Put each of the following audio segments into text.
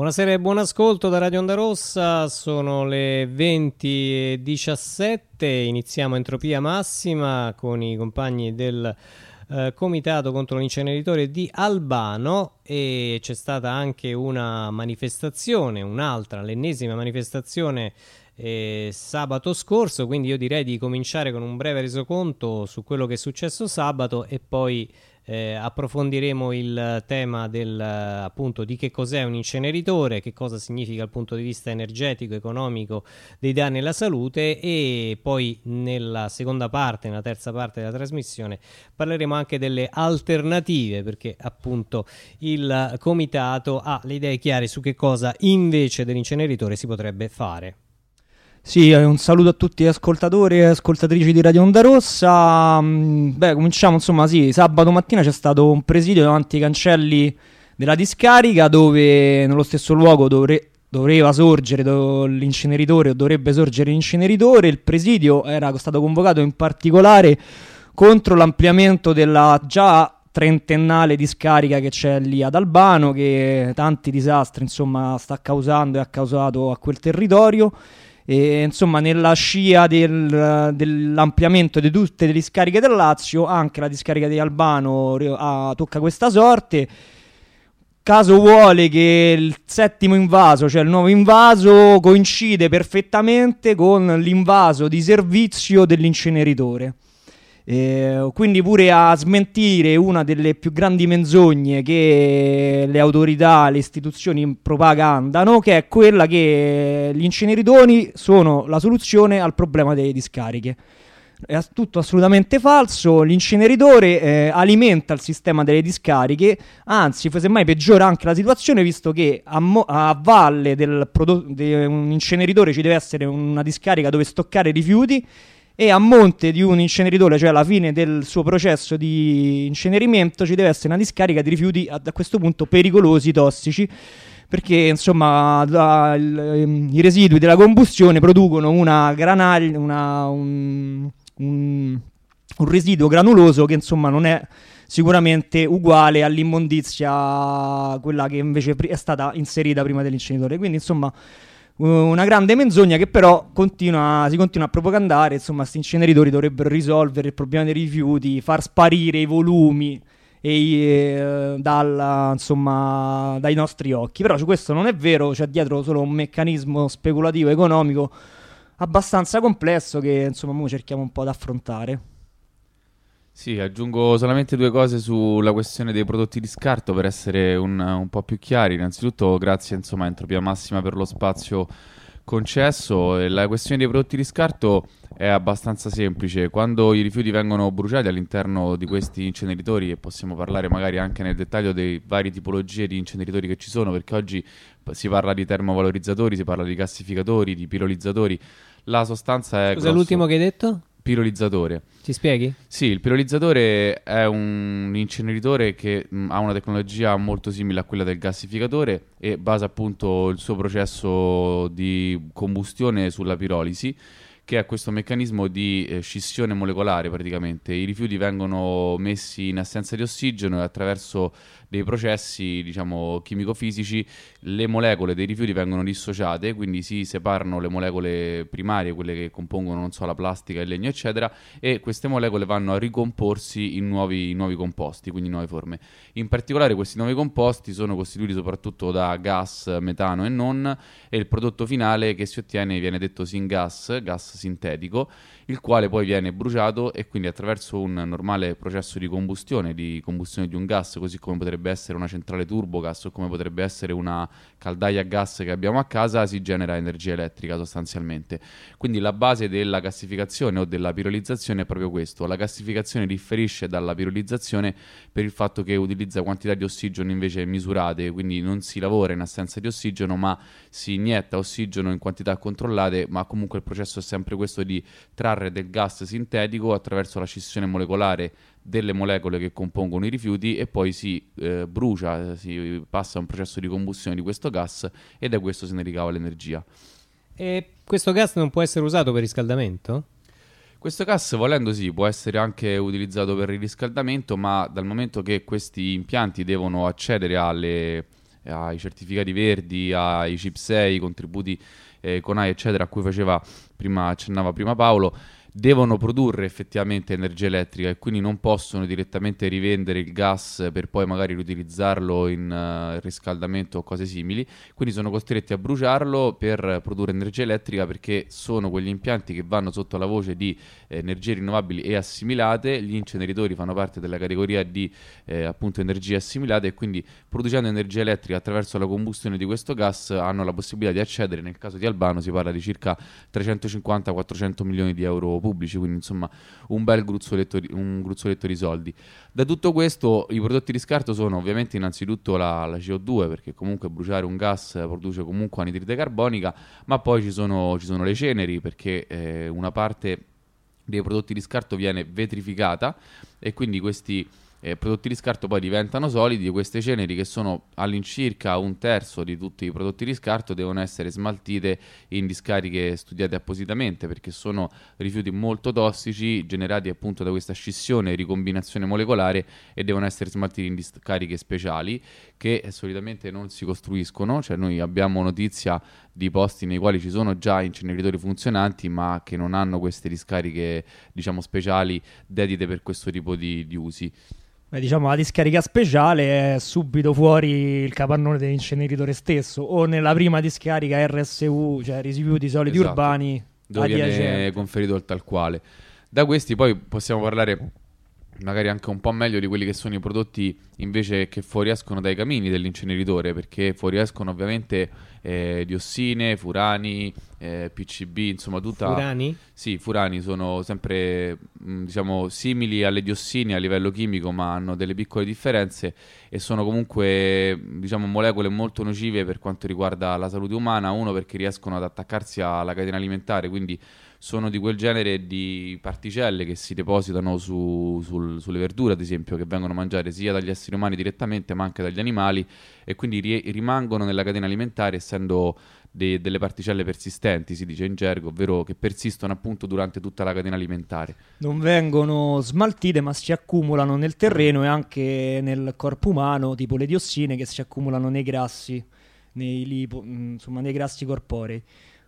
Buonasera e buon ascolto da Radio Onda Rossa, sono le 20.17, iniziamo Entropia Massima con i compagni del eh, Comitato contro l'inceneritore di Albano e c'è stata anche una manifestazione, un'altra, l'ennesima manifestazione eh, sabato scorso, quindi io direi di cominciare con un breve resoconto su quello che è successo sabato e poi eh, approfondiremo il tema del, appunto, di che cos'è un inceneritore, che cosa significa dal punto di vista energetico, economico, dei danni alla salute e poi nella seconda parte, nella terza parte della trasmissione, parleremo anche delle alternative perché appunto il comitato ha le idee chiare su che cosa invece dell'inceneritore si potrebbe fare. Sì, un saluto a tutti gli ascoltatori e ascoltatrici di Radio Onda Rossa. Mm, beh, cominciamo insomma, sì, sabato mattina c'è stato un presidio davanti ai cancelli della discarica dove nello stesso luogo dovre- doveva sorgere do- l'inceneritore o dovrebbe sorgere l'inceneritore. Il presidio era stato convocato in particolare contro l'ampliamento della già trentennale discarica che c'è lì ad Albano che tanti disastri insomma sta causando e ha causato a quel territorio e, insomma, nella scia del, dell'ampliamento di tutte le discariche del Lazio, anche la discarica di Albano ah, tocca questa sorte. Caso vuole che il settimo invaso, cioè il nuovo invaso, coincide perfettamente con l'invaso di servizio dell'inceneritore. Eh, quindi pure a smentire una delle più grandi menzogne che le autorità, le istituzioni propagandano, che è quella che gli inceneritori sono la soluzione al problema delle discariche. È tutto assolutamente falso. L'inceneritore eh, alimenta il sistema delle discariche, anzi, semmai peggiora anche la situazione, visto che a, mo- a valle del prodotto di un inceneritore ci deve essere una discarica dove stoccare rifiuti e a monte di un inceneritore, cioè alla fine del suo processo di incenerimento, ci deve essere una discarica di rifiuti a, a questo punto pericolosi, tossici perché insomma la, il, ehm, i residui della combustione producono una granaglia, una, un, un, un, residuo granuloso che insomma non è sicuramente uguale all'immondizia quella che invece è stata inserita prima dell'inceneritore. Quindi insomma una grande menzogna che però continua, si continua a propagandare, insomma, questi inceneritori dovrebbero risolvere il problema dei rifiuti, far sparire i volumi e, eh, dalla, insomma, dai nostri occhi. Però questo non è vero, c'è dietro solo un meccanismo speculativo economico abbastanza complesso che insomma cerchiamo un po' di affrontare. Sì, aggiungo solamente due cose sulla questione dei prodotti di scarto per essere un, un po' più chiari. Innanzitutto grazie insomma, a Entropia Massima per lo spazio concesso. La questione dei prodotti di scarto è abbastanza semplice. Quando i rifiuti vengono bruciati all'interno di questi inceneritori, e possiamo parlare magari anche nel dettaglio dei varie tipologie di inceneritori che ci sono, perché oggi si parla di termovalorizzatori, si parla di gassificatori, di pirolizzatori. La sostanza è... Cos'è grosso... l'ultimo che hai detto? Pirolizzatore. Ci spieghi? Sì, il pirolizzatore è un inceneritore che mh, ha una tecnologia molto simile a quella del gassificatore e basa appunto il suo processo di combustione sulla pirolisi che è questo meccanismo di eh, scissione molecolare praticamente. I rifiuti vengono messi in assenza di ossigeno e attraverso dei processi diciamo chimico-fisici le molecole dei rifiuti vengono dissociate, quindi si separano le molecole primarie, quelle che compongono so, la plastica, il legno eccetera, e queste molecole vanno a ricomporsi in nuovi, in nuovi composti, quindi in nuove forme. In particolare questi nuovi composti sono costituiti soprattutto da gas, metano e non, e il prodotto finale che si ottiene viene detto syngas, gas sintetico, il quale poi viene bruciato e quindi attraverso un normale processo di combustione, di combustione di un gas, così come potrebbe essere una centrale turbogas o come potrebbe essere una caldaia a gas che abbiamo a casa, si genera energia elettrica sostanzialmente. Quindi la base della gassificazione o della pirolizzazione è proprio questo. La gassificazione differisce dalla pirolizzazione per il fatto che utilizza quantità di ossigeno invece misurate, quindi non si lavora in assenza di ossigeno, ma si inietta ossigeno in quantità controllate, ma comunque il processo è sempre questo di trarre estrarre del gas sintetico attraverso la scissione molecolare delle molecole che compongono i rifiuti e poi si eh, brucia, si passa a un processo di combustione di questo gas e da questo se ne ricava l'energia. E questo gas non può essere usato per riscaldamento? Questo gas, volendo sì, può essere anche utilizzato per il riscaldamento, ma dal momento che questi impianti devono accedere alle ai certificati verdi, ai CIP 6, contributi eh, CONAI, eccetera, a cui faceva prima, accennava prima Paolo devono produrre effettivamente energia elettrica e quindi non possono direttamente rivendere il gas per poi magari riutilizzarlo in uh, riscaldamento o cose simili, quindi sono costretti a bruciarlo per produrre energia elettrica perché sono quegli impianti che vanno sotto la voce di eh, energie rinnovabili e assimilate, gli inceneritori fanno parte della categoria di eh, appunto energie assimilate e quindi producendo energia elettrica attraverso la combustione di questo gas hanno la possibilità di accedere, nel caso di Albano si parla di circa 350-400 milioni di euro pubblici, quindi insomma un bel gruzzoletto, un gruzzoletto di soldi. Da tutto questo i prodotti di scarto sono ovviamente innanzitutto la, la CO2, perché comunque bruciare un gas produce comunque anidride carbonica, ma poi ci sono, ci sono le ceneri, perché eh, una parte dei prodotti di scarto viene vetrificata e quindi questi eh, prodotti di scarto poi diventano solidi queste ceneri che sono all'incirca un terzo di tutti i prodotti di scarto devono essere smaltite in discariche studiate appositamente perché sono rifiuti molto tossici generati appunto da questa scissione e ricombinazione molecolare e devono essere smaltiti in discariche speciali che solitamente non si costruiscono, cioè noi abbiamo notizia di posti nei quali ci sono già inceneritori funzionanti ma che non hanno queste discariche diciamo speciali dedite per questo tipo di, di usi. Beh, diciamo la discarica speciale è subito fuori il capannone dell'inceneritore stesso o nella prima discarica RSU, cioè rifiuti solidi esatto. urbani dove viene conferito il tal quale. Da questi poi possiamo parlare magari anche un po' meglio di quelli che sono i prodotti invece che fuoriescono dai camini dell'inceneritore, perché fuoriescono ovviamente eh, diossine, furani, eh, PCB, insomma tutta... Furani? Sì, furani sono sempre mh, diciamo simili alle diossine a livello chimico, ma hanno delle piccole differenze e sono comunque diciamo molecole molto nocive per quanto riguarda la salute umana, uno perché riescono ad attaccarsi alla catena alimentare, quindi sono di quel genere di particelle che si depositano su, sul, sulle verdure, ad esempio, che vengono mangiate sia dagli esseri umani direttamente, ma anche dagli animali, e quindi ri- rimangono nella catena alimentare essendo de- delle particelle persistenti, si dice in gergo, ovvero che persistono appunto durante tutta la catena alimentare. Non vengono smaltite, ma si accumulano nel terreno e anche nel corpo umano, tipo le diossine che si accumulano nei grassi, nei, lipo, insomma, nei grassi corporei.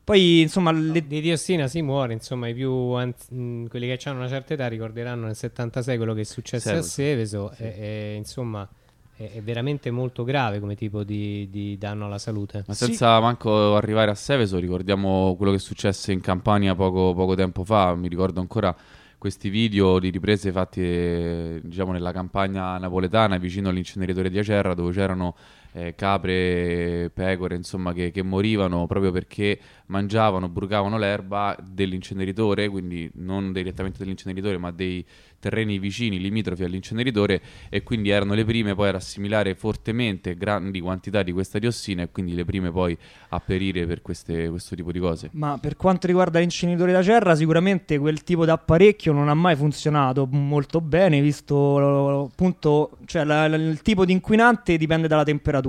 Poi, insomma, le... di diossina si muore, insomma, i più anzi... Quelli che hanno una certa età ricorderanno nel 76 quello che è successo Seveso. a Seveso sì. e, e, insomma è, è, veramente molto grave come tipo di, di danno alla salute. Ma senza sì. manco arrivare a Seveso, ricordiamo quello che successe in Campania poco, poco tempo fa, mi ricordo ancora questi video di riprese fatte diciamo nella campagna napoletana vicino all'inceneritore di Acerra dove c'erano eh, capre, pecore, insomma, che, che, morivano proprio perché mangiavano, brucavano l'erba dell'inceneritore, quindi non direttamente dell'inceneritore, ma dei terreni vicini, limitrofi all'inceneritore, e quindi erano le prime poi ad assimilare fortemente grandi quantità di questa diossina e quindi le prime poi a perire per queste, questo tipo di cose. Ma per quanto riguarda l'inceneritore da Cerra, sicuramente quel tipo di apparecchio non ha mai funzionato molto bene, visto appunto, cioè la, la, il tipo di inquinante dipende dalla temperatura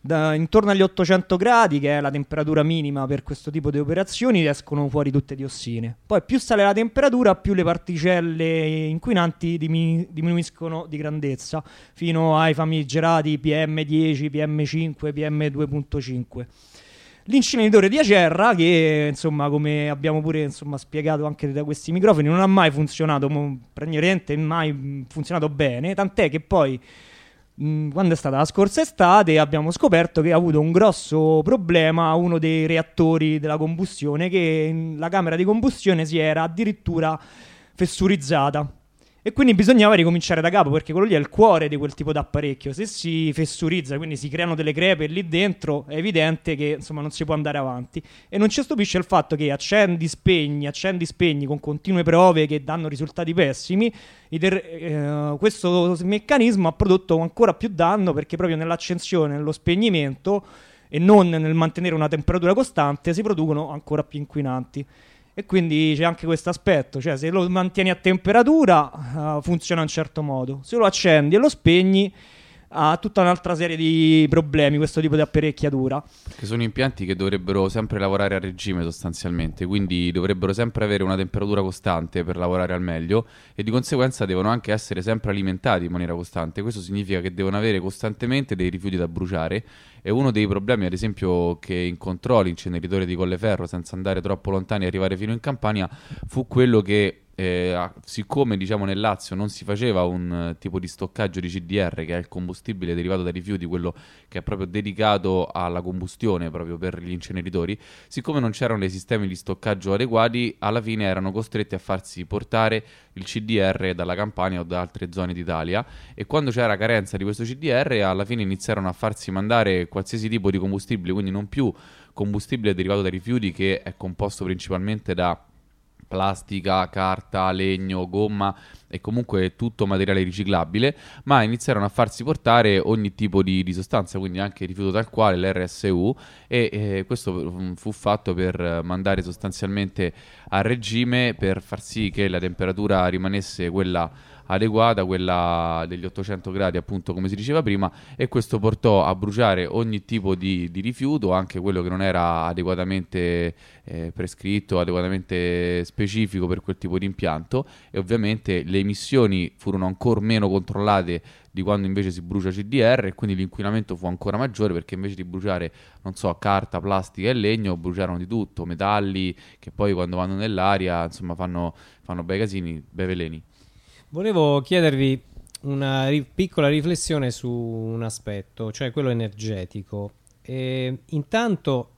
da, intorno agli 800 gradi, che è la temperatura minima per questo tipo di operazioni, escono fuori tutte diossine. Poi più sale la temperatura, più le particelle inquinanti diminu- diminuiscono di grandezza, fino ai famigerati PM10, PM5, PM2.5 l'inceneritore di Acerra che insomma come abbiamo pure insomma, spiegato anche da questi microfoni non ha mai funzionato praticamente mai funzionato bene tant'è che poi Mm, quando è stata la scorsa estate abbiamo scoperto che ha avuto un grosso problema uno dei reattori della combustione che la camera di combustione si era addirittura fessurizzata e quindi bisognava ricominciare da capo perché quello lì è il cuore di quel tipo di apparecchio. Se si fessurizza, quindi si creano delle crepe lì dentro, è evidente che insomma non si può andare avanti. E non ci stupisce il fatto che accendi, spegni, accendi, spegni con continue prove che danno risultati pessimi. Ter- eh, questo meccanismo ha prodotto ancora più danno perché proprio nell'accensione, nello spegnimento e non nel mantenere una temperatura costante si producono ancora più inquinanti. E quindi c'è anche questo aspetto, cioè se lo mantieni a temperatura uh, funziona in un certo modo, se lo accendi e lo spegni ha tutta un'altra serie di problemi questo tipo di apparecchiatura. Che sono impianti che dovrebbero sempre lavorare a regime sostanzialmente, quindi dovrebbero sempre avere una temperatura costante per lavorare al meglio e di conseguenza devono anche essere sempre alimentati in maniera costante. Questo significa che devono avere costantemente dei rifiuti da bruciare e uno dei problemi, ad esempio, che incontrò l'inceneritore di Colleferro senza andare troppo lontani e arrivare fino in Campania fu quello che eh, siccome diciamo nel Lazio non si faceva un uh, tipo di stoccaggio di CDR che è il combustibile derivato dai rifiuti, quello che è proprio dedicato alla combustione proprio per gli inceneritori, siccome non c'erano dei sistemi di stoccaggio adeguati, alla fine erano costretti a farsi portare il CDR dalla Campania o da altre zone d'Italia. E quando c'era carenza di questo CDR alla fine iniziarono a farsi mandare qualsiasi tipo di combustibile, quindi non più combustibile derivato dai rifiuti che è composto principalmente da plastica, carta, legno, gomma e comunque tutto materiale riciclabile, ma iniziarono a farsi portare ogni tipo di, di sostanza, quindi anche rifiuto tal quale, l'RSU, e eh, questo mm, fu fatto per mandare sostanzialmente a regime per far sì che la temperatura rimanesse quella adeguata, quella degli 800 gradi appunto come si diceva prima e questo portò a bruciare ogni tipo di, di rifiuto, anche quello che non era adeguatamente eh, prescritto, adeguatamente specifico per quel tipo di impianto e ovviamente le emissioni furono ancora meno controllate di quando invece si brucia CDR e quindi l'inquinamento fu ancora maggiore perché invece di bruciare, non so, carta, plastica e legno, bruciarono di tutto, metalli che poi quando vanno nell'aria, insomma, fanno, fanno bei casini, bei veleni. Volevo chiedervi una ri- piccola riflessione su un aspetto, cioè quello energetico. E intanto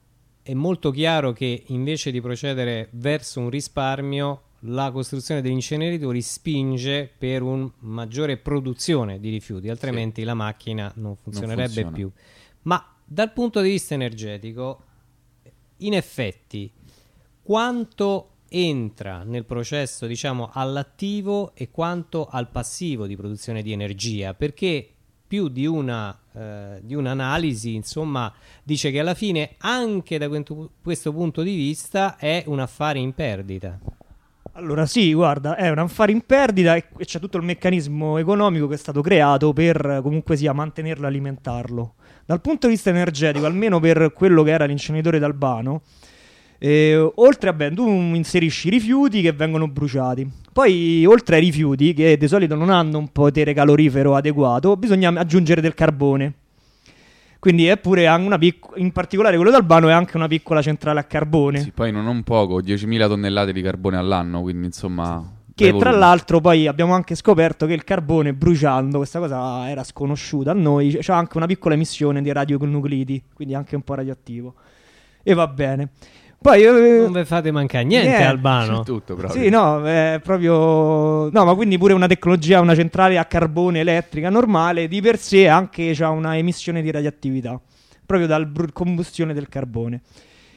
è molto chiaro che invece di procedere verso un risparmio, la costruzione degli inceneritori spinge per una maggiore produzione di rifiuti, altrimenti sì. la macchina non funzionerebbe non più. Ma dal punto di vista energetico, in effetti, quanto entra nel processo, diciamo, all'attivo e quanto al passivo di produzione di energia, perché più di, una, eh, di un'analisi, insomma, dice che alla fine, anche da questo punto di vista, è un affare in perdita. Allora sì, guarda, è un affare in perdita e c'è tutto il meccanismo economico che è stato creato per comunque sia mantenerlo e alimentarlo. Dal punto di vista energetico, almeno per quello che era l'inceneritore d'Albano, eh, oltre a ben, tu inserisci rifiuti che vengono bruciati. Poi, oltre ai rifiuti, che di solito non hanno un potere calorifero adeguato, bisogna aggiungere del carbone. Quindi è pure una pic- in particolare quello d'Albano è anche una piccola centrale a carbone. Sì, poi non un poco, 10.000 tonnellate di carbone all'anno, quindi insomma... Che tra l'altro poi abbiamo anche scoperto che il carbone bruciando, questa cosa era sconosciuta a noi, c'ha anche una piccola emissione di radionuclidi, quindi anche un po' radioattivo. E va bene. Poi, eh, non vi fate mancare niente, niente. Albano. tutto proprio. Sì, no, è proprio... No, ma quindi pure una tecnologia, una centrale a carbone elettrica normale, di per sé anche ha una emissione di radioattività, proprio dalla br- combustione del carbone.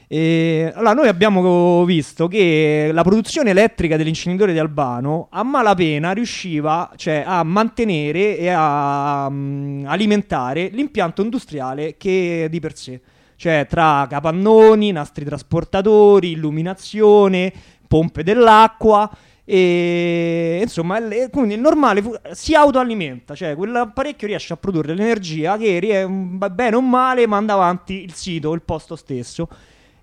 E, allora, noi abbiamo visto che la produzione elettrica dell'inceneritore di Albano a malapena riusciva cioè, a mantenere e a um, alimentare l'impianto industriale che di per sé cioè tra capannoni, nastri trasportatori, illuminazione, pompe dell'acqua e insomma quindi il normale si autoalimenta cioè quell'apparecchio riesce a produrre l'energia che bene o male manda avanti il sito il posto stesso.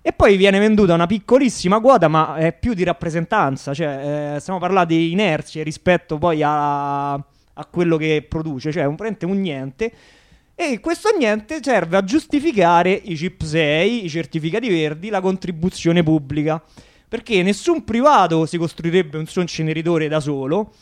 E poi viene venduta una piccolissima quota ma è più di rappresentanza cioè eh, stiamo parlando di inerzie rispetto poi a, a quello che produce cioè un, un niente e questo niente serve a giustificare i chip 6, i certificati verdi, la contribuzione pubblica. Perché nessun privato si costruirebbe un suo inceneritore da solo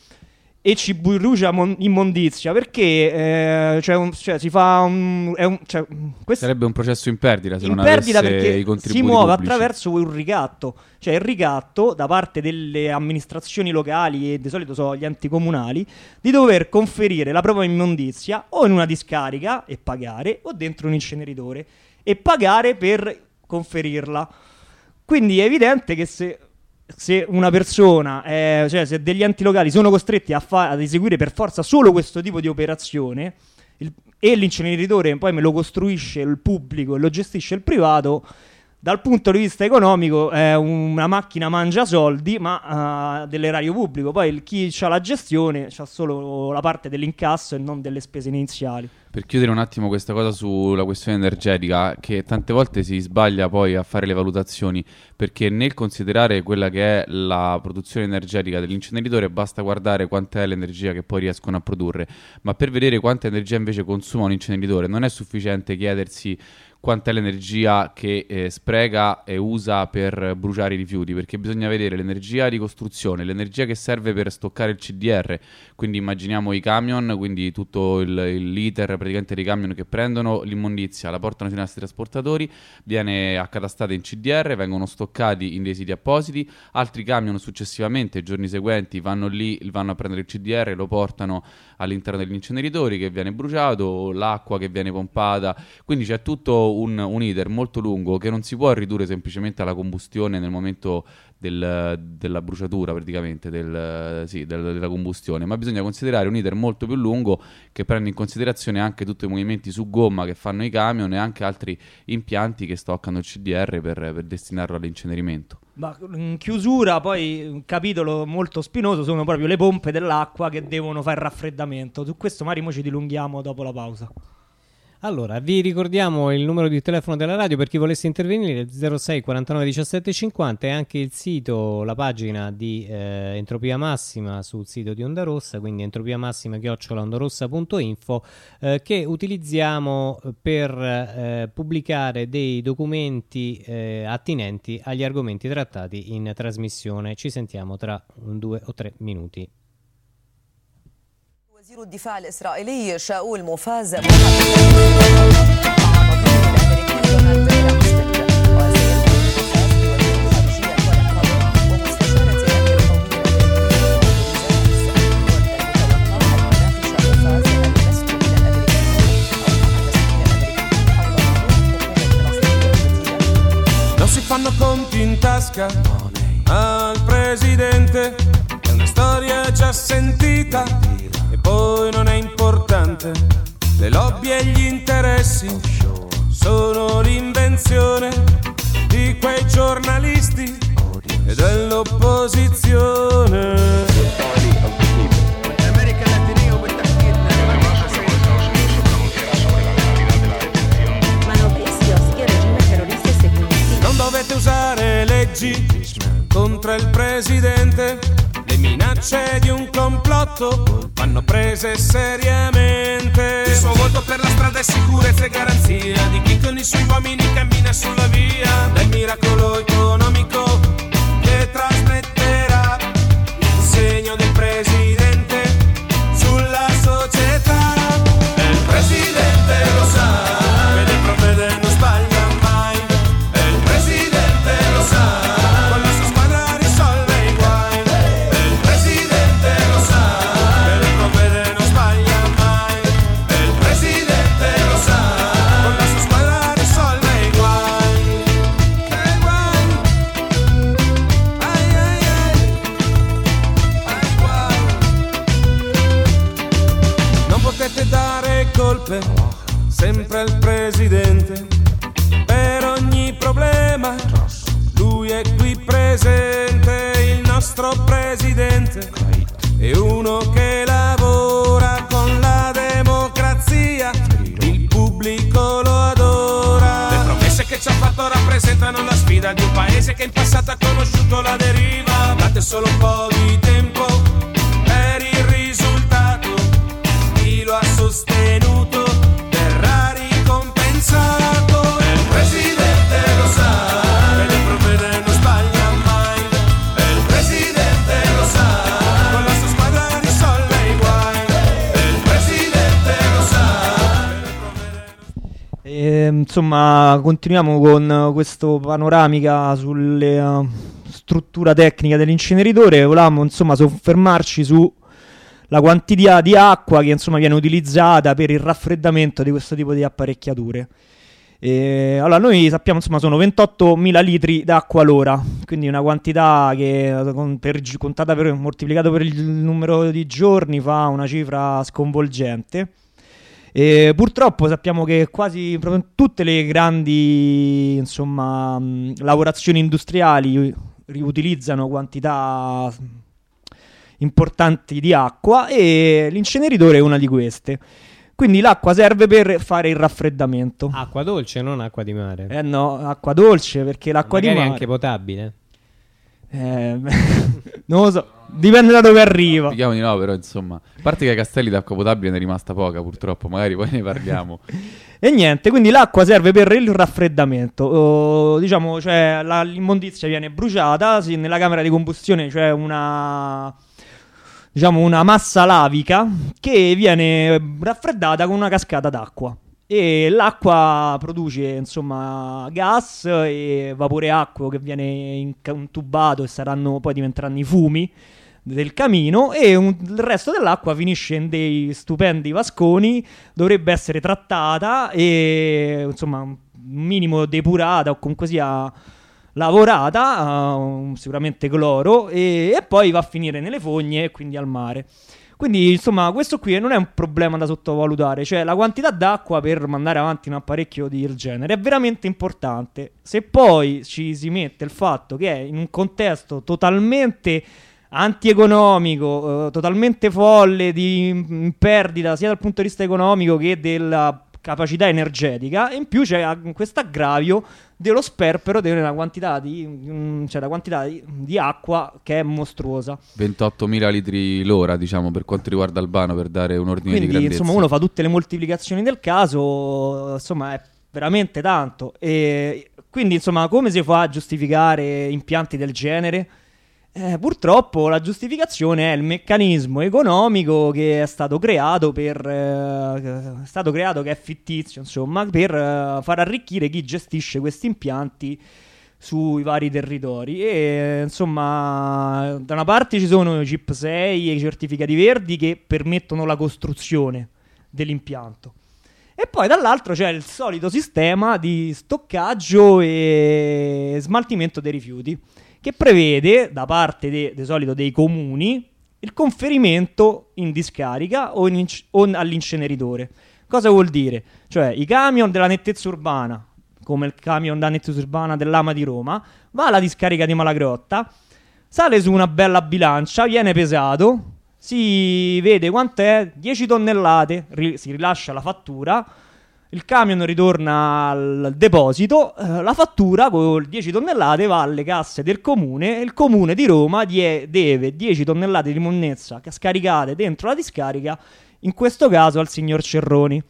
e ci brucia mon- immondizia. Perché eh, cioè un, cioè, si fa un, un cioè, questo sarebbe un processo in perdita se in non perdita avesse si muove pubblici. attraverso un ricatto cioè il ricatto da parte delle amministrazioni locali e di solito sono gli enti comunali di dover conferire la propria immondizia o in una discarica e pagare o dentro un inceneritore e pagare per conferirla. Quindi è evidente che se se una persona, eh, cioè se degli enti locali sono costretti fa- ad eseguire per forza solo questo tipo di operazione il, e l'inceneritore poi me lo costruisce il pubblico e lo gestisce il privato, dal punto di vista economico è una macchina mangia soldi, ma uh, dell'erario pubblico. Poi chi ha la gestione ha solo la parte dell'incasso e non delle spese iniziali. Per chiudere un attimo questa cosa sulla questione energetica, che tante volte si sbaglia poi a fare le valutazioni, perché nel considerare quella che è la produzione energetica dell'inceneritore basta guardare quanta è l'energia che poi riescono a produrre, ma per vedere quanta energia invece consuma un inceneritore non è sufficiente chiedersi quanta è l'energia che eh, spreca e usa per bruciare i rifiuti, perché bisogna vedere l'energia di costruzione, l'energia che serve per stoccare il CDR, quindi immaginiamo i camion, quindi tutto il, l'iter praticamente dei camion che prendono l'immondizia, la portano sui nostri trasportatori, viene accatastata in CDR, vengono stoccati in dei siti appositi, altri camion successivamente, giorni seguenti, vanno lì, vanno a prendere il CDR, lo portano all'interno degli inceneritori che viene bruciato, l'acqua che viene pompata, quindi c'è tutto un, un iter molto lungo che non si può ridurre semplicemente alla combustione nel momento del, della bruciatura praticamente del, sì, del, della combustione, ma bisogna considerare un iter molto più lungo che prende in considerazione anche tutti i movimenti su gomma che fanno i camion e anche altri impianti che stoccano il CDR per, per destinarlo all'incenerimento. Ma in chiusura, poi un capitolo molto spinoso sono proprio le pompe dell'acqua che devono fare raffreddamento. Su questo Marimo ci dilunghiamo dopo la pausa. Allora, vi ricordiamo il numero di telefono della radio per chi volesse intervenire, 06 49 17 50 e anche il sito, la pagina di eh, Entropia Massima sul sito di Onda Rossa, quindi entropia massima chiocciolaondarossa.info eh, che utilizziamo per eh, pubblicare dei documenti eh, attinenti agli argomenti trattati in trasmissione. Ci sentiamo tra due o tre minuti. وزير الدفاع الإسرائيلي شاول موفاز Non si fanno conti in tasca al presidente, è una storia già sentita poi non è importante, le lobby e gli interessi sono l'invenzione di quei giornalisti e dell'opposizione. Non dovete usare leggi contro il presidente minacce di un complotto vanno prese seriamente. Il suo voto per la strada è sicurezza e garanzia di chi con i suoi uomini cammina sulla via del miracolo economico che trasmetterà il segno del presidente insomma, continuiamo con questa panoramica sulle uh, struttura tecnica dell'inceneritore. Volevamo insomma soffermarci sulla quantità di acqua che insomma viene utilizzata per il raffreddamento di questo tipo di apparecchiature. E, allora, noi sappiamo insomma sono 28.000 litri d'acqua l'ora, quindi una quantità che con, per, contata per, moltiplicato per il numero di giorni fa una cifra sconvolgente. E purtroppo sappiamo che quasi tutte le grandi insomma, mh, lavorazioni industriali riutilizzano quantità importanti di acqua e l'inceneritore è una di queste. Quindi l'acqua serve per fare il raffreddamento. Acqua dolce, non acqua di mare. Eh no, acqua dolce perché l'acqua Magari di mare... anche potabile. Eh, non lo so, dipende da dove arriva. Speriamo di no, però insomma. A parte che ai castelli d'acqua potabile ne è rimasta poca, purtroppo. Magari poi ne parliamo. E niente, quindi l'acqua serve per il raffreddamento. Oh, diciamo, cioè, la- l'immondizia viene bruciata, sì, nella camera di combustione c'è una diciamo una massa lavica che viene raffreddata con una cascata d'acqua. E l'acqua produce insomma gas e vapore acqueo che viene intubato e saranno poi diventeranno i fumi del camino e un- il resto dell'acqua finisce in dei stupendi vasconi dovrebbe essere trattata e insomma un minimo depurata o comunque sia lavorata, uh, sicuramente cloro, e, e poi va a finire nelle fogne e quindi al mare. Quindi, insomma, questo qui non è un problema da sottovalutare, cioè la quantità d'acqua per mandare avanti un apparecchio del genere è veramente importante. Se poi ci si mette il fatto che è in un contesto totalmente antieconomico, eh, totalmente folle, di in perdita sia dal punto di vista economico che della capacità energetica, e in più c'è questo aggravio dello sperpero della quantità di, cioè, quantità di, di acqua che è mostruosa. 28.000 litri l'ora, diciamo, per quanto riguarda Albano, per dare un ordine di Quindi, grandezza. insomma, uno fa tutte le moltiplicazioni del caso, insomma, è veramente tanto. E quindi, insomma, come si fa a giustificare impianti del genere? Eh, purtroppo la giustificazione è il meccanismo economico che è stato creato per eh, è stato creato che è fittizio, insomma, per eh, far arricchire chi gestisce questi impianti sui vari territori. E insomma da una parte ci sono i chip 6 e i certificati verdi che permettono la costruzione dell'impianto. E poi dall'altro c'è il solito sistema di stoccaggio e smaltimento dei rifiuti che prevede da parte de- di solito dei comuni il conferimento in discarica o, in o all'inceneritore. Cosa vuol dire? Cioè i camion della nettezza urbana, come il camion della nettezza urbana dell'Ama di Roma, va alla discarica di Malagrotta, sale su una bella bilancia, viene pesato, si vede quant'è, 10 tonnellate, ri- si rilascia la fattura, il camion ritorna al deposito, eh, la fattura con 10 tonnellate va alle casse del comune e il comune di Roma die- deve 10 tonnellate di monnezza ca- scaricate dentro la discarica, in questo caso al signor Cerroni.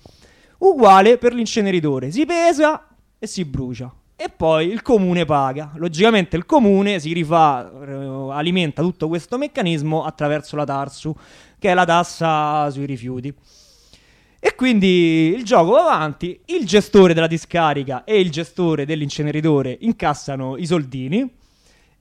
Uguale per l'inceneritore, si pesa e si brucia. E poi il comune paga. Logicamente il comune si rifà, eh, alimenta tutto questo meccanismo attraverso la Tarsu, che è la tassa sui rifiuti. E quindi il gioco va avanti, il gestore della discarica e il gestore dell'inceneritore incassano i soldini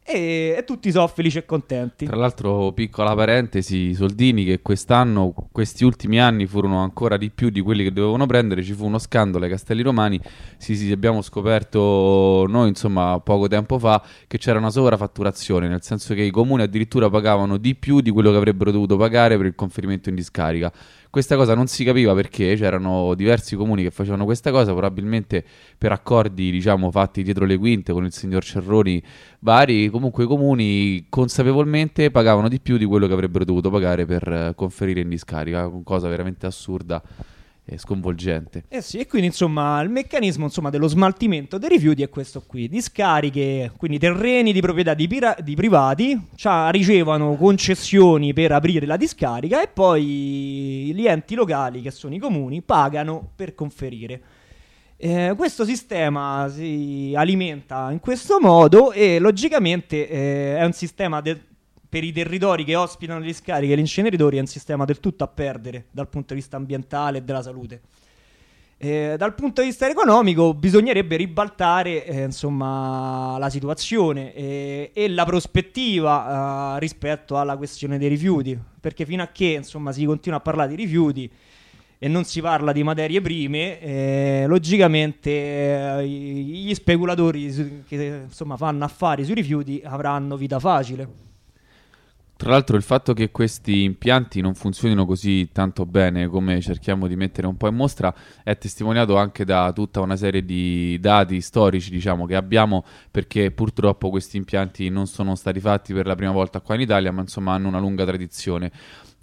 e, e tutti sono felici e contenti. Tra l'altro, piccola parentesi, i soldini che quest'anno, questi ultimi anni furono ancora di più di quelli che dovevano prendere, ci fu uno scandalo ai Castelli Romani, sì sì, abbiamo scoperto noi insomma poco tempo fa che c'era una sovrafatturazione, nel senso che i comuni addirittura pagavano di più di quello che avrebbero dovuto pagare per il conferimento in discarica. Questa cosa non si capiva perché c'erano diversi comuni che facevano questa cosa, probabilmente per accordi, diciamo, fatti dietro le quinte con il signor Cerroni vari, comunque i comuni consapevolmente pagavano di più di quello che avrebbero dovuto pagare per eh, conferire in discarica, cosa veramente assurda sconvolgente. Eh sì, e quindi insomma il meccanismo insomma, dello smaltimento dei rifiuti è questo qui. Discariche, quindi terreni di proprietà di, pira- di privati, cioè, ricevono concessioni per aprire la discarica e poi gli enti locali, che sono i comuni, pagano per conferire. Eh, questo sistema si alimenta in questo modo e logicamente eh, è un sistema de- per i territori che ospitano le discariche e gli inceneritori è un sistema del tutto a perdere dal punto di vista ambientale e della salute. Eh, dal punto di vista economico bisognerebbe ribaltare eh, insomma, la situazione eh, e la prospettiva eh, rispetto alla questione dei rifiuti, perché fino a che insomma, si continua a parlare di rifiuti e non si parla di materie prime, eh, logicamente eh, gli speculatori che insomma, fanno affari sui rifiuti avranno vita facile. Tra l'altro il fatto che questi impianti non funzionino così tanto bene come cerchiamo di mettere un po' in mostra è testimoniato anche da tutta una serie di dati storici diciamo, che abbiamo perché purtroppo questi impianti non sono stati fatti per la prima volta qua in Italia ma insomma hanno una lunga tradizione.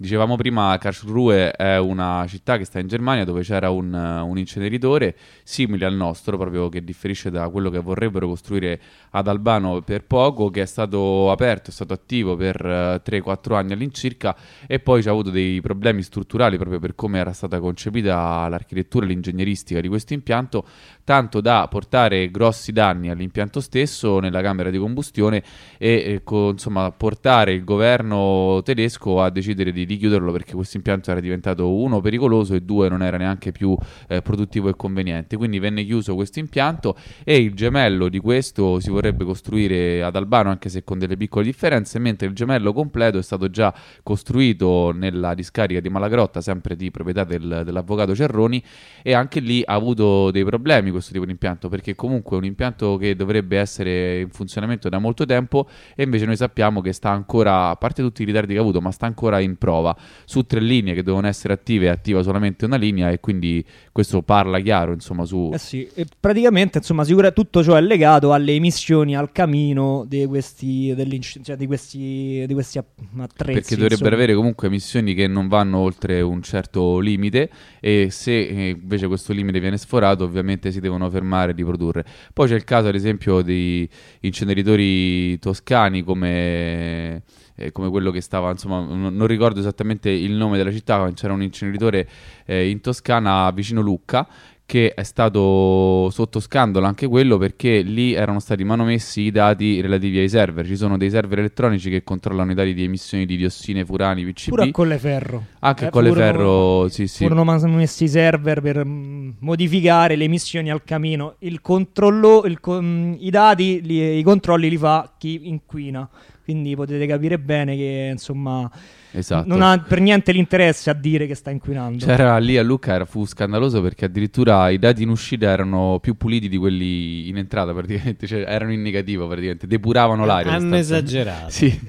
Dicevamo prima, Karlsruhe è una città che sta in Germania dove c'era un, un, inceneritore simile al nostro, proprio che differisce da quello che vorrebbero costruire ad Albano per poco, che è stato aperto, è stato attivo per uh, eh, 3-4 anni all'incirca e poi c'ha avuto dei problemi strutturali proprio per come era stata concepita l'architettura e l'ingegneristica di questo impianto, tanto da portare grossi danni all'impianto stesso nella camera di combustione e eh, co- insomma portare il governo tedesco a decidere di di chiuderlo perché questo impianto era diventato uno pericoloso e due non era neanche più eh, produttivo e conveniente. Quindi venne chiuso questo impianto e il gemello di questo si vorrebbe costruire ad Albano anche se con delle piccole differenze, mentre il gemello completo è stato già costruito nella discarica di Malagrotta, sempre di proprietà del, dell'avvocato Cerroni e anche lì ha avuto dei problemi questo tipo di impianto perché comunque è un impianto che dovrebbe essere in funzionamento da molto tempo e invece noi sappiamo che sta ancora, a parte tutti i ritardi che ha avuto, ma sta ancora in prova prova su tre linee che devono essere attive è attiva solamente una linea e quindi questo parla chiaro insomma su... Eh sì, praticamente insomma sicura, tutto ciò è legato alle emissioni al camino di questi, cioè, di questi, di questi attrezzi. Perché dovrebbero avere comunque emissioni che non vanno oltre un certo limite e se eh, invece questo limite viene sforato ovviamente si devono fermare di produrre. Poi c'è il caso ad esempio di inceneritori toscani come eh, come quello che stava, insomma, non, non, ricordo esattamente il nome della città, ma c'era un inceneritore eh, in Toscana vicino Lucca che è stato sotto scandalo anche quello perché lì erano stati manomessi i dati relativi ai server. Ci sono dei server elettronici che controllano i dati di emissioni di diossine, furani, PCB. Pure a Colleferro. Anche eh, a Colleferro, sì, sì. Furono manomessi i server per mm, modificare le emissioni al camino. Il controllo, il, mm, i dati, li, i controlli li fa chi inquina. Quindi potete capire bene che insomma esatto. non ha per niente l'interesse a dire che sta inquinando. C'era lì a Lucca, era, fu scandaloso perché addirittura i dati in uscita erano più puliti di quelli in entrata praticamente, cioè erano in negativo praticamente, depuravano l'aria. Hanno esagerato. Sì.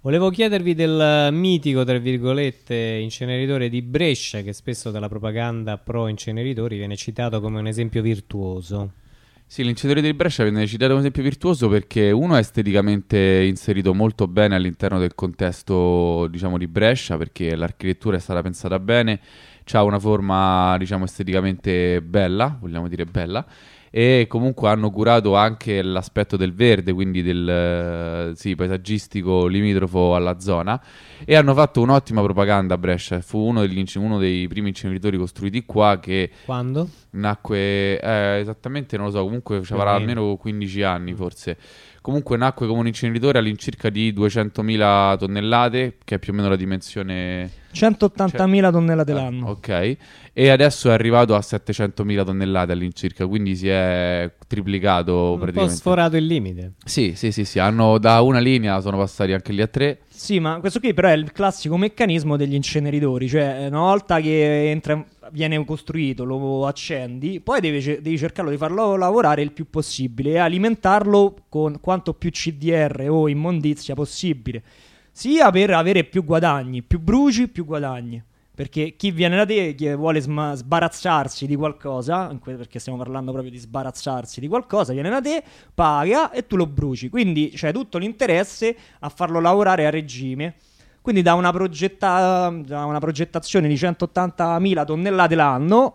Volevo chiedervi del mitico, tra virgolette, inceneritore di Brescia che spesso dalla propaganda pro inceneritori viene citato come un esempio virtuoso. Sì, l'inceneritore di Brescia viene citato come esempio virtuoso perché uno è esteticamente inserito molto bene all'interno del contesto, diciamo, di Brescia, perché l'architettura è stata pensata bene, ha una forma, diciamo, esteticamente bella, vogliamo dire bella, e comunque hanno curato anche l'aspetto del verde, quindi del eh, sì, paesaggistico limitrofo alla zona e hanno fatto un'ottima propaganda a Brescia, fu uno, degli, uno dei primi inceneritori costruiti qua che quando? nacque eh, esattamente non lo so, comunque ci avrà almeno 15 anni forse. Comunque nacque come un inceneritore all'incirca di 200.000 tonnellate, che è più o meno la dimensione 180.000 cioè... tonnellate l'anno. ok, e adesso è arrivato a 700.000 tonnellate all'incirca, quindi si è triplicato Un praticamente. po' sforato il limite. Sì, sì, sì, sì, hanno da una linea sono passati anche lì a tre. Sì, ma questo qui però è il classico meccanismo degli inceneritori, cioè una volta che entra, viene costruito, lo accendi, poi devi, devi cercarlo di farlo lavorare il più possibile e alimentarlo con quanto più CDR o immondizia possibile sia per avere più guadagni, più bruci, più guadagni. Perché chi viene da te chi vuole sma- sbarazzarsi di qualcosa, perché stiamo parlando proprio di sbarazzarsi di qualcosa, viene da te, paga e tu lo bruci. Quindi c'è tutto l'interesse a farlo lavorare a regime. Quindi da una, progetta- da una progettazione di 180.000 tonnellate l'anno,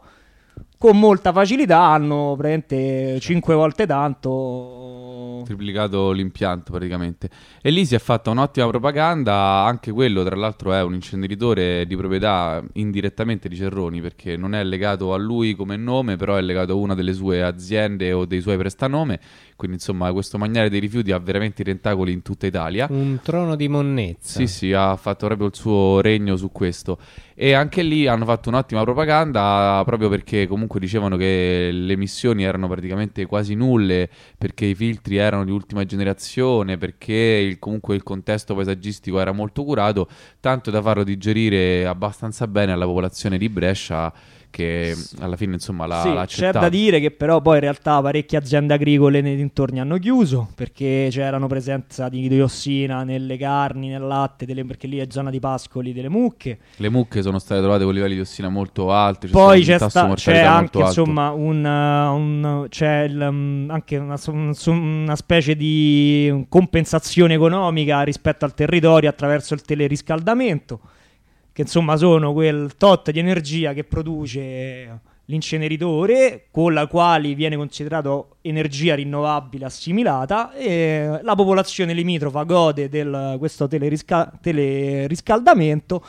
con molta facilità hanno praticamente 5 volte tanto triplicato l'impianto praticamente. E lì si è fatta un'ottima propaganda, anche quello tra l'altro è un inceneritore di proprietà indirettamente di Cerroni perché non è legato a lui come nome, però è legato a una delle sue aziende o dei suoi prestanome quindi insomma questo magnare dei rifiuti ha veramente i tentacoli in tutta Italia. Un trono di monnezza. Sì, sì, ha fatto proprio il suo regno su questo. E anche lì hanno fatto un'ottima propaganda proprio perché comunque dicevano che le emissioni erano praticamente quasi nulle, perché i filtri erano di ultima generazione, perché il, comunque il contesto paesaggistico era molto curato, tanto da farlo digerire abbastanza bene alla popolazione di Brescia che alla fine insomma l'ha, Sì, l'ha c'è da dire che però poi in realtà parecchie aziende agricole nei dintorni hanno chiuso perché c'erano presenza di diossina nelle carni, nel latte, delle- perché lì è zona di pascoli delle mucche. Le mucche sono state trovate con livelli di ossina molto alti. Poi c'è, sta- c'è anche insomma un, uh, un- c'è il, um, anche una, un- una specie di compensazione economica rispetto al territorio attraverso il teleriscaldamento, che insomma sono quel tot di energia che produce l'inceneritore, con la quale viene considerato energia rinnovabile assimilata e la popolazione limitrofa gode di questo telerisca- teleriscaldamento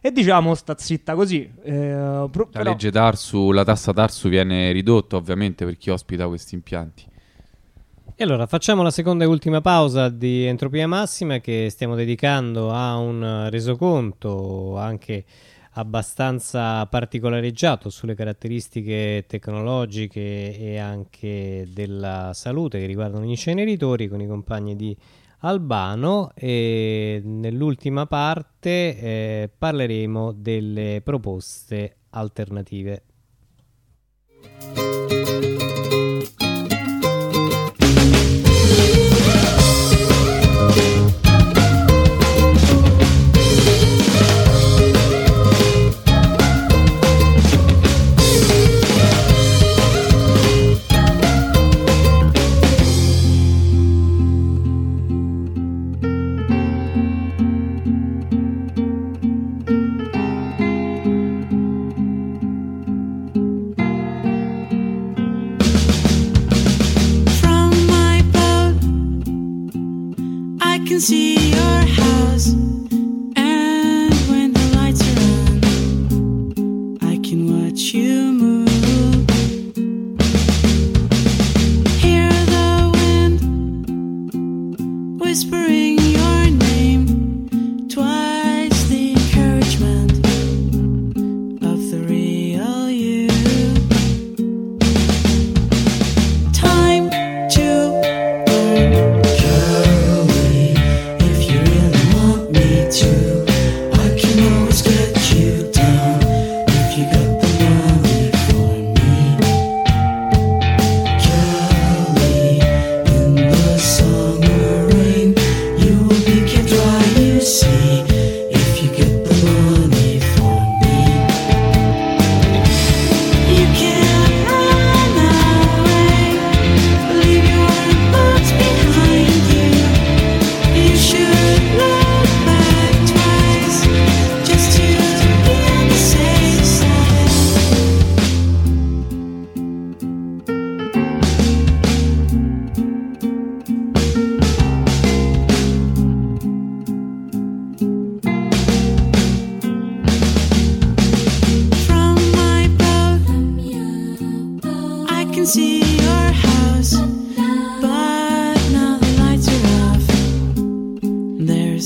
e diciamo sta zitta così. eh, pro- La però- legge Tarsu, la tassa Tarsu viene ridotta ovviamente per chi ospita questi impianti. E allora facciamo la seconda e ultima pausa di Entropia Massima che stiamo dedicando a un resoconto anche abbastanza particolareggiato sulle caratteristiche tecnologiche e anche della salute che riguardano gli inceneritori con i compagni di Albano e nell'ultima parte eh, parleremo delle proposte alternative. Can see your house.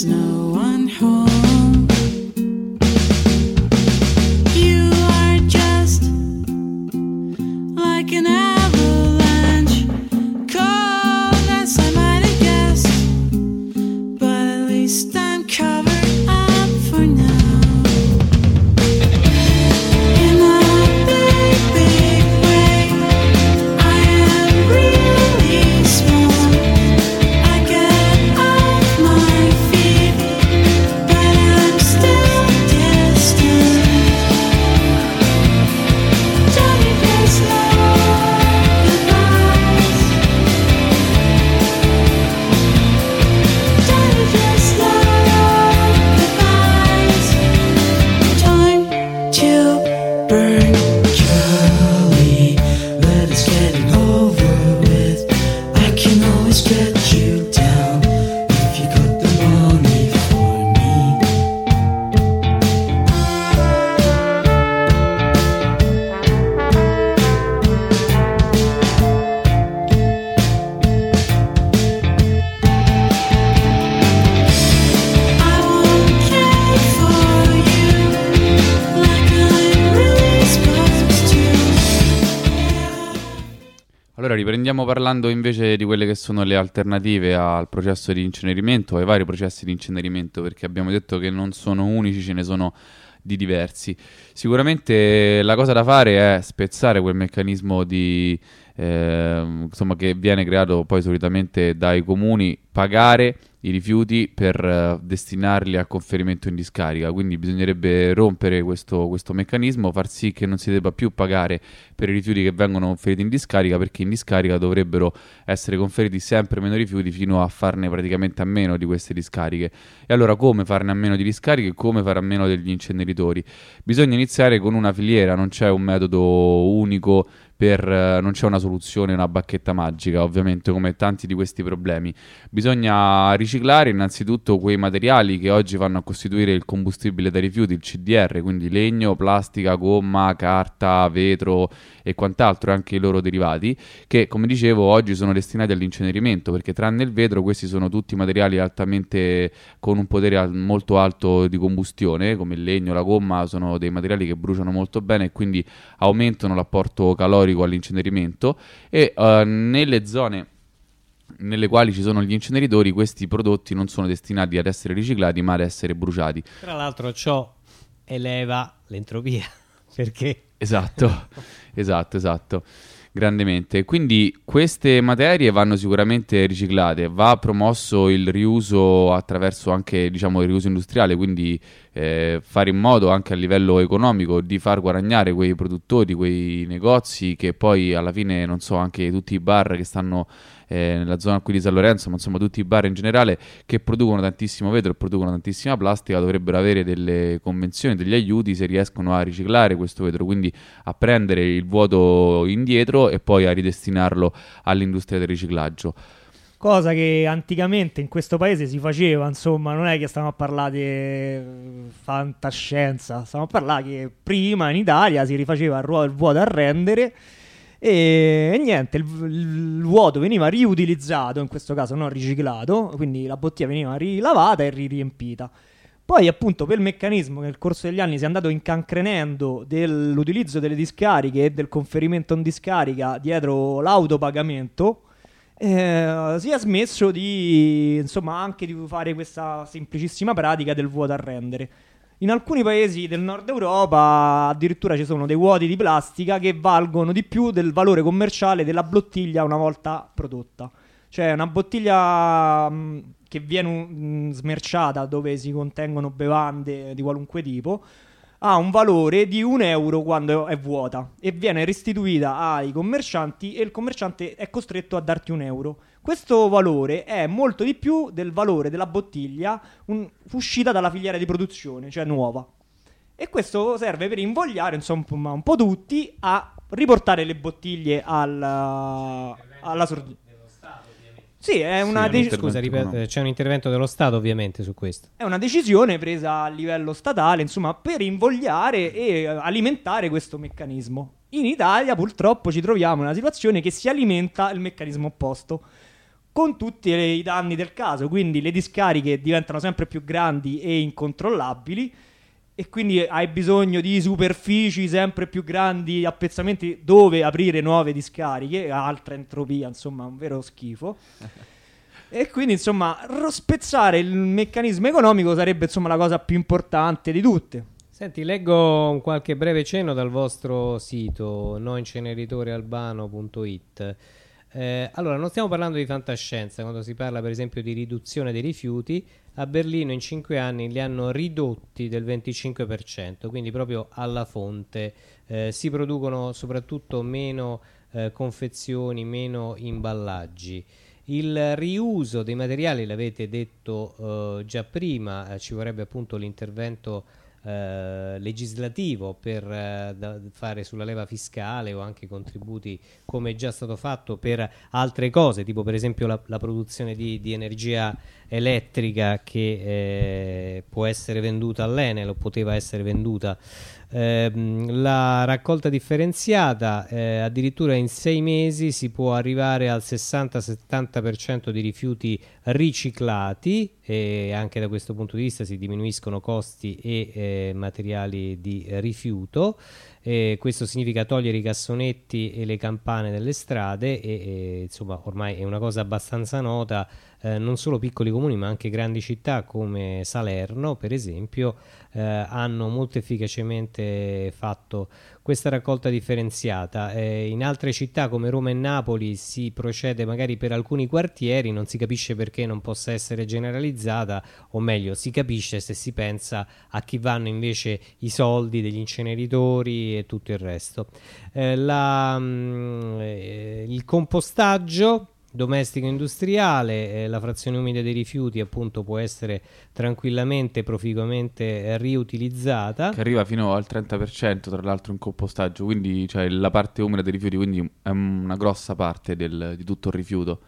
No one home. Riprendiamo parlando invece di quelle che sono le alternative al processo di incenerimento, ai vari processi di incenerimento, perché abbiamo detto che non sono unici, ce ne sono di diversi. Sicuramente la cosa da fare è spezzare quel meccanismo di, ehm, insomma, che viene creato poi solitamente dai comuni, pagare i rifiuti per eh, destinarli al conferimento in discarica. Quindi bisognerebbe rompere questo, questo meccanismo, far sì che non si debba più pagare per i rifiuti che vengono conferiti in discarica, perché in discarica dovrebbero essere conferiti sempre meno rifiuti fino a farne praticamente a meno di queste discariche. E allora come farne a meno di discariche e come fare a meno degli inceneritori? Bisogna iniziare con una filiera, non c'è un metodo unico per, eh, non c'è una soluzione, una bacchetta magica, ovviamente, come tanti di questi problemi. Bisogna riciclare innanzitutto quei materiali che oggi vanno a costituire il combustibile da rifiuti, il CDR, quindi legno, plastica, gomma, carta, vetro e quant'altro, e anche i loro derivati, che come dicevo oggi sono destinati all'incenerimento, perché tranne il vetro questi sono tutti materiali altamente con un potere molto alto di combustione, come il legno, la gomma, sono dei materiali che bruciano molto bene e quindi aumentano l'apporto calorico all'incenerimento e eh, nelle zone nelle quali ci sono gli inceneritori questi prodotti non sono destinati ad essere riciclati ma ad essere bruciati. Tra l'altro ciò eleva l'entropia perché Esatto, esatto, esatto. Grandemente. Quindi queste materie vanno sicuramente riciclate, va promosso il riuso attraverso anche diciamo, il riuso industriale, quindi eh, fare in modo anche a livello economico di far guadagnare quei produttori, quei negozi che poi alla fine, non so, anche tutti i bar che stanno eh, nella zona qui di San Lorenzo, ma insomma tutti i bar in generale che producono tantissimo vetro e producono tantissima plastica dovrebbero avere delle convenzioni, degli aiuti se riescono a riciclare questo vetro, quindi a prendere il vuoto indietro e poi a ridestinarlo all'industria del riciclaggio. Cosa che anticamente in questo paese si faceva, insomma, non è che stiamo a parlare di eh, fantascienza, stiamo a parlare che prima in Italia si rifaceva il, vuoto a rendere e, niente, il, il vuoto veniva riutilizzato, in questo caso non riciclato, quindi la bottiglia veniva rilavata e ri- riempita. Poi, appunto, per il meccanismo che nel corso degli anni si è andato incancrenendo dell'utilizzo delle discariche e del conferimento in discarica dietro l'autopagamento, eh, si è smesso di, insomma, anche di fare questa semplicissima pratica del vuoto a rendere. In alcuni paesi del nord Europa addirittura ci sono dei vuoti di plastica che valgono di più del valore commerciale della bottiglia una volta prodotta. Cioè una bottiglia mh, che viene mh, smerciata dove si contengono bevande di qualunque tipo ha un valore di un euro quando è vuota e viene restituita ai commercianti e il commerciante è costretto a darti un euro. Questo valore è molto di più del valore della bottiglia un- uscita dalla filiera di produzione, cioè nuova. E questo serve per invogliare insomma un po' tutti a riportare le bottiglie al, alla sordina. Sì, è una, Sì, dec- intervento Scusa, ripet- economico. c'è un intervento dello Stato ovviamente su questo. è una decisione presa a livello statale, insomma, per invogliare e eh, alimentare questo meccanismo. In Italia purtroppo ci troviamo in una situazione che si alimenta il meccanismo opposto, con tutti i danni del caso, quindi le discariche diventano sempre più grandi e incontrollabili e quindi hai bisogno di superfici sempre più grandi, appezzamenti dove aprire nuove discariche, altra entropia, insomma, un vero schifo. E quindi, insomma, spezzare il meccanismo economico sarebbe, insomma, la cosa più importante di tutte. Senti, leggo un qualche breve cenno dal vostro sito noinceneritorealbano.it. Eh, allora, non stiamo parlando di fantascienza quando si parla, per esempio, di riduzione dei rifiuti. A Berlino in 5 anni li hanno ridotti del 25%, quindi proprio alla fonte. Eh, si producono soprattutto meno eh, confezioni, meno imballaggi. Il riuso dei materiali, l'avete detto eh, già prima, eh, ci vorrebbe appunto l'intervento eh, legislativo per eh, fare sulla leva fiscale o anche contributi come è già stato fatto per altre cose, tipo per esempio la, la produzione di, di energia elettrica che eh, può essere venduta all'Enel o poteva essere venduta. Ehm, la raccolta differenziata eh, addirittura in sei mesi si può arrivare al 60-70% di rifiuti riciclati e anche da questo punto di vista si diminuiscono costi e eh, materiali di rifiuto e questo significa togliere i cassonetti e le campane dalle strade e, e, insomma ormai è una cosa abbastanza nota eh, non solo piccoli comuni ma anche grandi città come Salerno per esempio eh, hanno molto efficacemente fatto questa raccolta differenziata. Eh, in altre città come Roma e Napoli si procede magari per alcuni quartieri non si capisce perché non possa essere generalizzata o meglio si capisce se si pensa a chi vanno invece i soldi degli inceneritori e tutto il resto. Eh, la, mm, eh, il compostaggio domestico industriale, eh, la frazione umida dei rifiuti appunto può essere tranquillamente, proficuamente eh, riutilizzata. Che arriva fino al 30% tra l'altro in compostaggio, quindi cioè, la parte umida dei rifiuti, quindi è una grossa parte del- di tutto il rifiuto.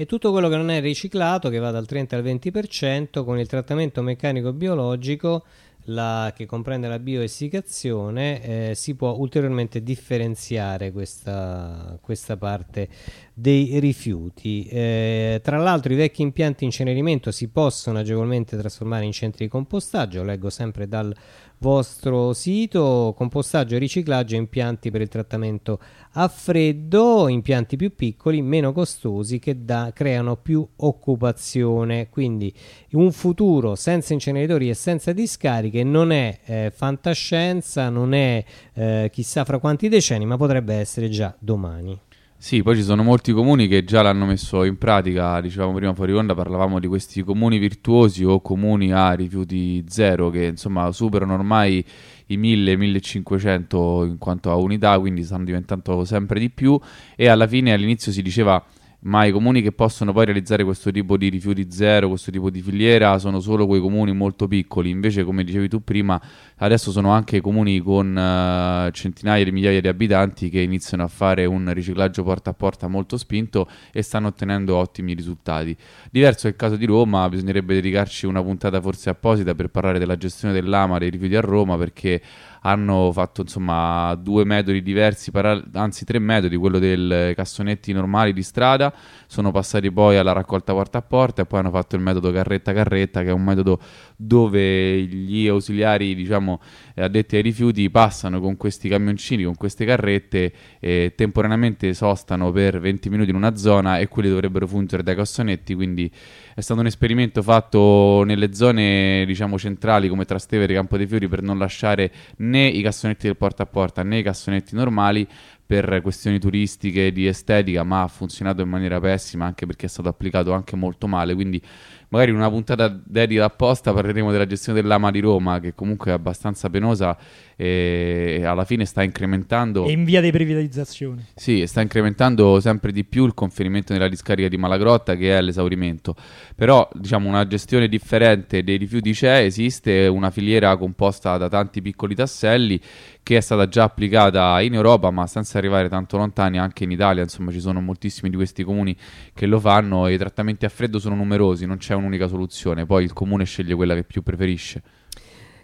E tutto quello che non è riciclato, che va dal 30 al 20%, con il trattamento meccanico biologico, la- che comprende la bioessicazione, eh, si può ulteriormente differenziare questa, questa parte dei rifiuti. Eh, tra l'altro i vecchi impianti incenerimento si possono agevolmente trasformare in centri di compostaggio, leggo sempre dal vostro sito, compostaggio e riciclaggio impianti per il trattamento a freddo, impianti più piccoli, meno costosi che da- creano più occupazione, quindi un futuro senza inceneritori e senza discariche non è eh, fantascienza, non è eh, chissà fra quanti decenni, ma potrebbe essere già domani. Sì, poi ci sono molti comuni che già l'hanno messo in pratica, dicevamo prima fuori onda, parlavamo di questi comuni virtuosi o comuni a rifiuti zero che insomma superano ormai i 1000-1500 in quanto a unità, quindi stanno diventando sempre di più e alla fine all'inizio si diceva ma i comuni che possono poi realizzare questo tipo di rifiuti zero, questo tipo di filiera, sono solo quei comuni molto piccoli. Invece, come dicevi tu prima, adesso sono anche comuni con eh, centinaia di migliaia di abitanti che iniziano a fare un riciclaggio porta a porta molto spinto e stanno ottenendo ottimi risultati. Diverso è il caso di Roma, bisognerebbe dedicarci una puntata forse apposita per parlare della gestione dell'ama dei rifiuti a Roma perché hanno fatto insomma due metodi diversi, para- anzi tre metodi, quello dei cassonetti normali di strada, sono passati poi alla raccolta porta a porta e poi hanno fatto il metodo carretta carretta che è un metodo dove gli ausiliari diciamo addetti ai rifiuti passano con questi camioncini, con queste carrette e temporaneamente sostano per 20 minuti in una zona e quelli dovrebbero fungere da cassonetti, quindi è stato un esperimento fatto nelle zone diciamo centrali come Trastevere e Campo dei Fiori per non lasciare né i cassonetti del porta a porta né i cassonetti normali per questioni turistiche di estetica, ma ha funzionato in maniera pessima anche perché è stato applicato anche molto male, quindi magari in una puntata dedita apposta parleremo della gestione dell'ama di Roma che comunque è abbastanza penosa e alla fine sta incrementando E in via di privatizzazione. sì, sta incrementando sempre di più il conferimento nella discarica di Malagrotta che è l'esaurimento. Però, diciamo, una gestione differente dei rifiuti c'è, esiste una filiera composta da tanti piccoli tasselli che è stata già applicata in Europa, ma senza arrivare tanto lontani anche in Italia. Insomma, ci sono moltissimi di questi comuni che lo fanno e i trattamenti a freddo sono numerosi, non c'è un'unica soluzione. Poi il comune sceglie quella che più preferisce.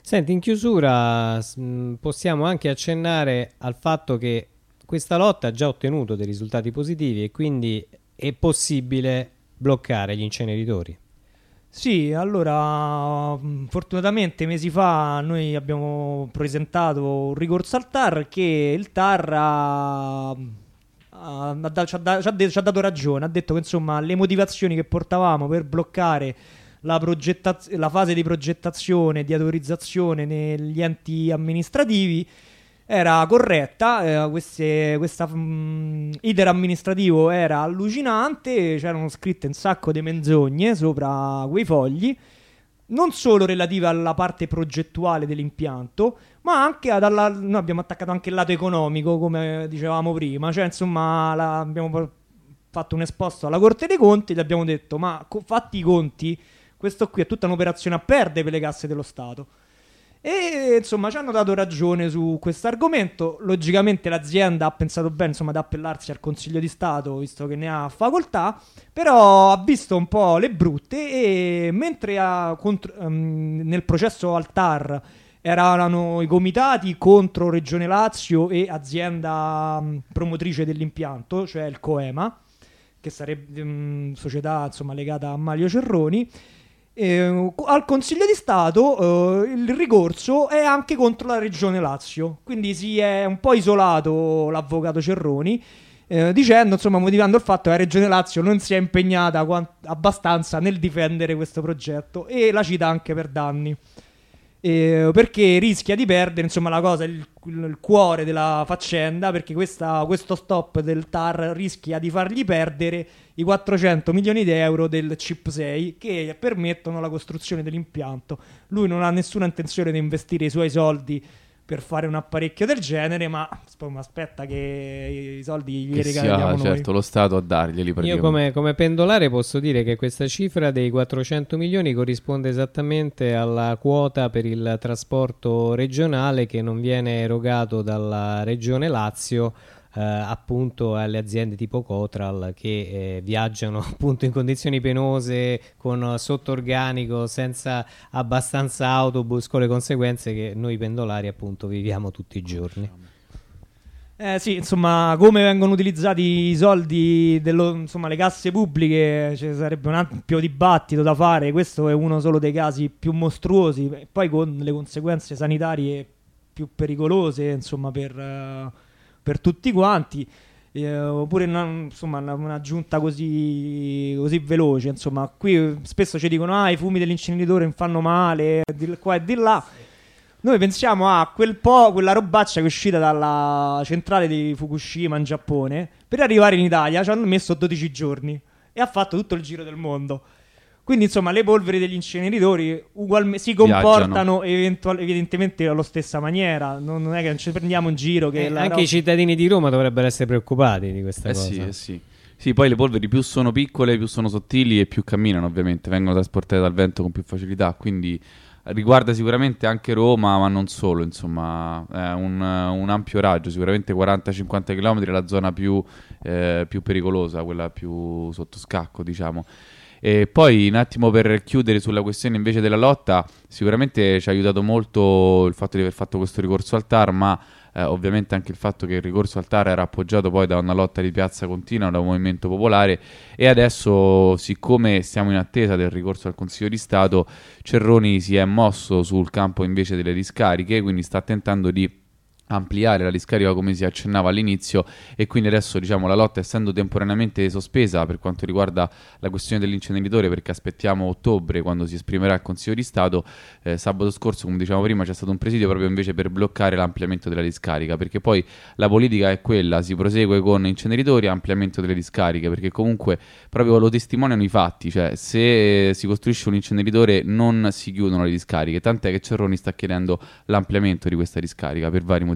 Senti, in chiusura mh, possiamo anche accennare al fatto che questa lotta ha già ottenuto dei risultati positivi e quindi è possibile bloccare gli inceneritori. Sì, allora mh, fortunatamente mesi fa noi abbiamo presentato un ricorso al TAR che il TAR ha, da- ci, ha da- ci ha de- ci ha dato ragione, ha detto che insomma le motivazioni che portavamo per bloccare la, progettaz- la fase di progettazione di autorizzazione negli enti amministrativi era corretta, eh, queste- mm, iter amministrativo era allucinante, c'erano scritte un sacco di menzogne sopra quei fogli, non solo relative alla parte progettuale dell'impianto, ma anche alla- noi abbiamo attaccato anche il lato economico, come dicevamo prima, cioè insomma la- abbiamo fatto un esposto alla Corte dei Conti, gli abbiamo detto ma co- fatti i conti, questo qui è tutta un'operazione a perdere per le casse dello Stato. E insomma ci hanno dato ragione su questo argomento. Logicamente l'azienda ha pensato bene insomma, ad appellarsi al Consiglio di Stato, visto che ne ha facoltà, però ha visto un po' le brutte e mentre ha contro- ehm, nel processo al TAR erano i comitati contro Regione Lazio e azienda mh, promotrice dell'impianto, cioè il Coema, che sarebbe mh, società insomma, legata a Mario Cerroni. Eh, al Consiglio di Stato eh, il ricorso è anche contro la Regione Lazio, quindi si è un po' isolato l'avvocato Cerroni. eh, dicendo, insomma, motivando il fatto che la Regione Lazio non si è impegnata quan- abbastanza nel difendere questo progetto e la cita anche per danni. Eh, perché rischia di perdere insomma la cosa, il, il cuore della faccenda, perché questa- questo stop del TAR rischia di fargli perdere i 400 milioni di euro del CIP 6 che permettono la costruzione dell'impianto. Lui non ha nessuna intenzione di investire i suoi soldi per fare un apparecchio del genere, ma insomma, aspetta che i soldi li Che regaliamo sia noi. certo lo Stato a darglieli Io come, come pendolare posso dire che questa cifra dei 400 milioni corrisponde esattamente alla quota per il trasporto regionale che non viene erogato dalla regione Lazio eh, appunto alle aziende tipo Cotral che eh, viaggiano appunto in condizioni penose con sotto organico senza abbastanza autobus con le conseguenze che noi pendolari appunto viviamo tutti i giorni. Eh sì, insomma, come vengono utilizzati i soldi, dello, insomma, le casse pubbliche, ci sarebbe un ampio dibattito da fare. Questo è uno solo dei casi più mostruosi, poi con le conseguenze sanitarie più pericolose, insomma, per, eh, per tutti quanti. Eh, oppure una, insomma, una, una giunta così, così veloce. Insomma, qui spesso ci dicono: Ah, i fumi dell'inceneritore fanno male, di qua e di là. Noi pensiamo a quel po', quella robaccia che è uscita dalla centrale di Fukushima in Giappone per arrivare in Italia ci hanno messo 12 giorni e ha fatto tutto il giro del mondo. Quindi, insomma, le polveri degli inceneritori ugualme- si comportano eventual- evidentemente alla stessa maniera. Non, non è che non ci prendiamo in giro. Che Eh, anche roba- i cittadini di Roma dovrebbero essere preoccupati di questa Eh cosa. sì, eh sì. Sì, poi le polveri più sono piccole, più sono sottili e più camminano, ovviamente, vengono trasportate dal vento con più facilità, quindi riguarda sicuramente anche Roma, ma non solo, insomma, è un, un ampio raggio, sicuramente 40-50 km è la zona più, eh, più pericolosa, quella più sotto scacco, diciamo. E poi un attimo per chiudere sulla questione invece della lotta, sicuramente ci ha aiutato molto il fatto di aver fatto questo ricorso al TAR, ma eh, ovviamente anche il fatto che il ricorso al TAR era appoggiato poi da una lotta di piazza continua, da un movimento popolare. E adesso siccome siamo in attesa del ricorso al Consiglio di Stato, Cerroni si è mosso sul campo invece delle discariche, quindi sta tentando di ampliare la discarica come si accennava all'inizio e quindi adesso diciamo la lotta essendo temporaneamente sospesa per quanto riguarda la questione dell'inceneritore perché aspettiamo ottobre quando si esprimerà il Consiglio di Stato eh, sabato scorso come dicevamo prima c'è stato un presidio proprio invece per bloccare l'ampliamento della discarica perché poi la politica è quella si prosegue con inceneritori e ampliamento delle discariche perché comunque proprio lo testimoniano i fatti cioè se si costruisce un inceneritore non si chiudono le discariche tant'è che Cerroni sta chiedendo l'ampliamento di questa discarica per vari motivi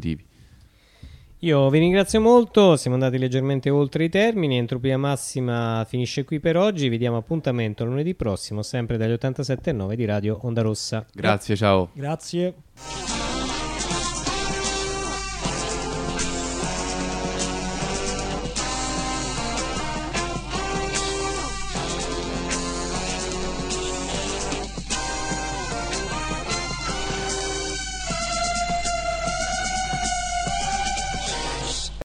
Io vi ringrazio molto, siamo andati leggermente oltre i termini, Entropia Massima finisce qui per oggi, vi diamo appuntamento lunedì prossimo, sempre dagli 87.9 di Radio Onda Rossa. grazie ciao Grazie.